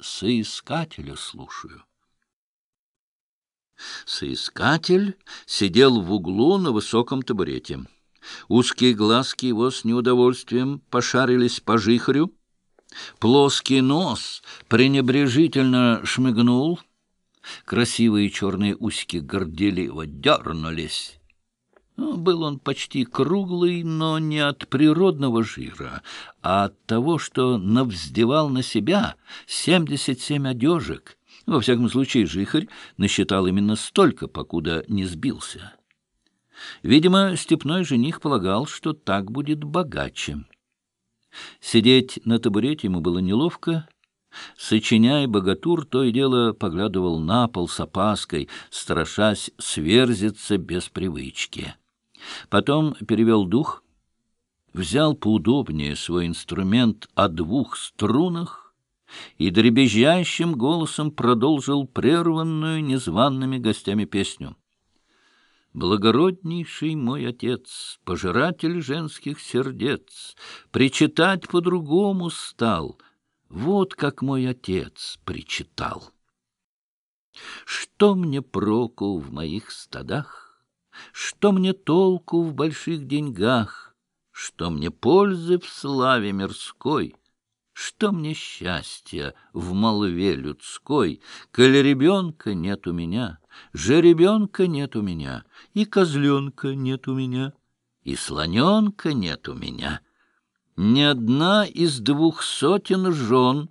соискателя слушаю. Соискатель сидел в углу на высоком табурете. Узкие глазки его с неудовольствием пошарились по жихарю. Плоский нос пренебрежительно шмыгнул. Красивые черные усики горделиво дернулись. Ну, был он почти круглый, но не от природного жира, а от того, что навздевал на себя семьдесят семь одежек. Во всяком случае, жихарь насчитал именно столько, покуда не сбился. Видимо, степной жених полагал, что так будет богаче. Сидеть на табурете ему было неловко. Сочиняя богатур, то и дело поглядывал на пол с опаской, страшась сверзиться без привычки. Потом перевел дух, взял поудобнее свой инструмент о двух струнах и дребезжащим голосом продолжил прерванную незваными гостями песню. Благороднейший мой отец, пожиратель женских сердец, Причитать по-другому стал, вот как мой отец причитал. Что мне проку в моих стадах? Что мне толку в больших деньгах? Что мне пользы в славе мирской? Что мне счастья в молве людской, Коль ребенка нет у меня, жеребенка нет у меня, И козленка нет у меня, и слоненка нет у меня. Ни одна из двух сотен жен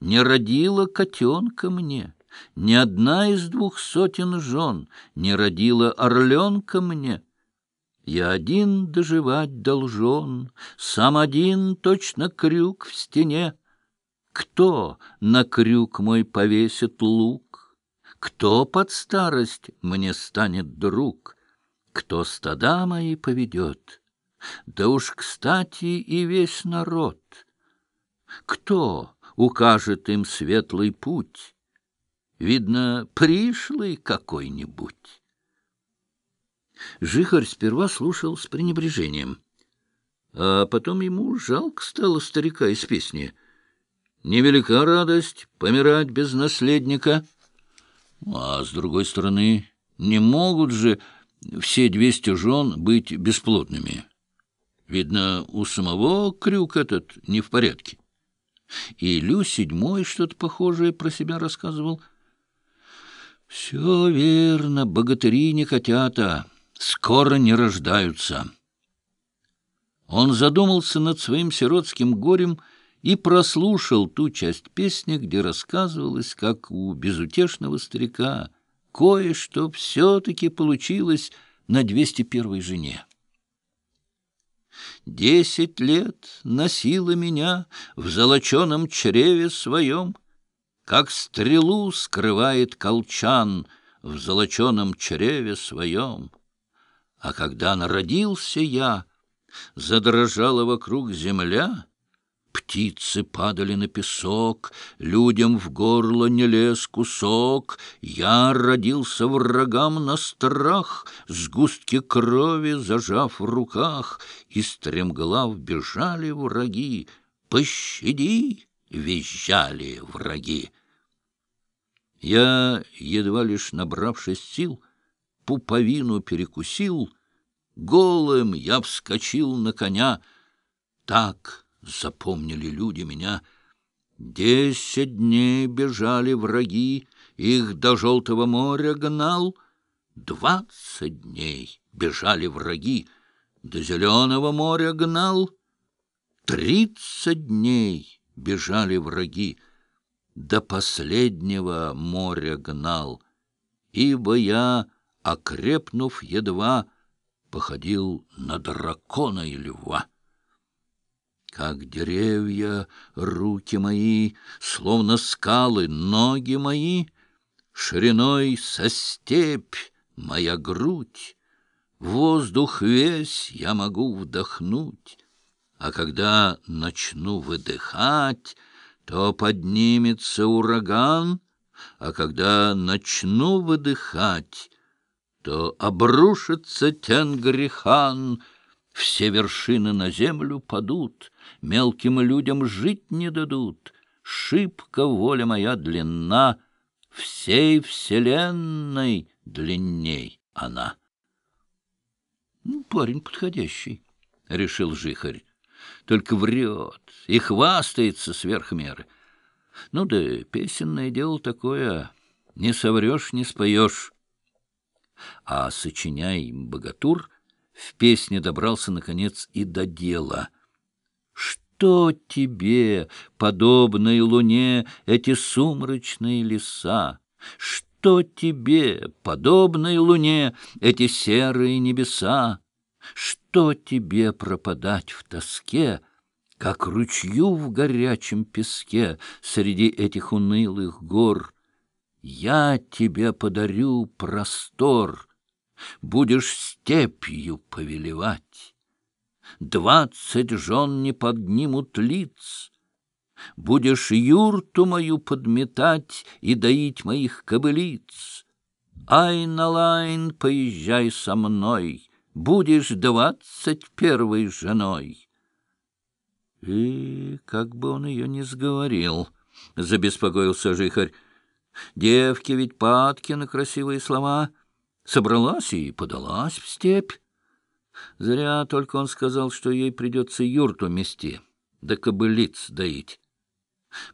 Не родила котенка мне, Ни одна из двух сотен жен Не родила орленка мне — я один доживать должен, Сам один точно крюк в стене. Кто на крюк мой повесит лук? Кто под старость мне станет друг? Кто стада мои поведет? Да уж, кстати, и весь народ. Кто укажет им светлый путь? Видно, пришлый какой-нибудь. Жихарь сперва слушал с пренебрежением, а потом ему жалко стало старика из песни. «Невелика радость помирать без наследника, а с другой стороны, не могут же все двести жен быть бесплодными. Видно, у самого крюк этот не в порядке». И Лю седьмой что-то похожее про себя рассказывал. «Все верно, богатыри не хотят, а...» скоро не рождаются. Он задумался над своим сиротским горем и прослушал ту часть песни, где рассказывалось, как у безутешного старика кое-что все-таки получилось на двести первой жене. Десять лет носила меня в золоченом чреве своем, Как стрелу скрывает колчан в золоченом чреве своем. А когда народился я, задрожала вокруг земля, Птицы падали на песок, людям в горло не лез кусок. Я родился врагам на страх, сгустки крови зажав в руках, И стремглав бежали враги. «Пощади!» — визжали враги. Я, едва лишь набравшись сил, — пуповину перекусил, голым я вскочил на коня. Так запомнили люди меня. Десять дней бежали враги, их до Желтого моря гнал. Двадцать дней бежали враги, до Зеленого моря гнал. Тридцать дней бежали враги, до последнего моря гнал, ибо я окрепнув едва, походил на дракона и льва. Как деревья, руки мои, словно скалы, ноги мои, Шириной со степь моя грудь, Воздух весь я могу вдохнуть, А когда начну выдыхать, То поднимется ураган, А когда начну выдыхать, то обрушится Тенгрихан, все вершины на землю падут, мелким людям жить не дадут, шибко воля моя длинна, всей вселенной длинней она. Ну, парень подходящий, — решил жихарь. Только врет и хвастается сверх меры. Ну да песенное дело такое, не соврешь, не споешь. А сочиняй богатур, в песне добрался, наконец, и до дела. Что тебе, подобной луне, эти сумрачные леса? Что тебе, подобной луне, эти серые небеса? Что тебе пропадать в тоске, как ручью в горячем песке среди этих унылых гор? Я тебе подарю простор, будешь степью повелевать. Двадцать жен не поднимут лиц, будешь юрту мою подметать и доить моих кобылиц. Ай, Налайн, поезжай со мной, будешь двадцать первой женой. И как бы он ее не сговорил, — забеспокоился жихарь. Девки ведь падки на красивые слова. Собралась и подалась в степь. Зря только он сказал, что ей придется юрту мести, да кобылиц доить.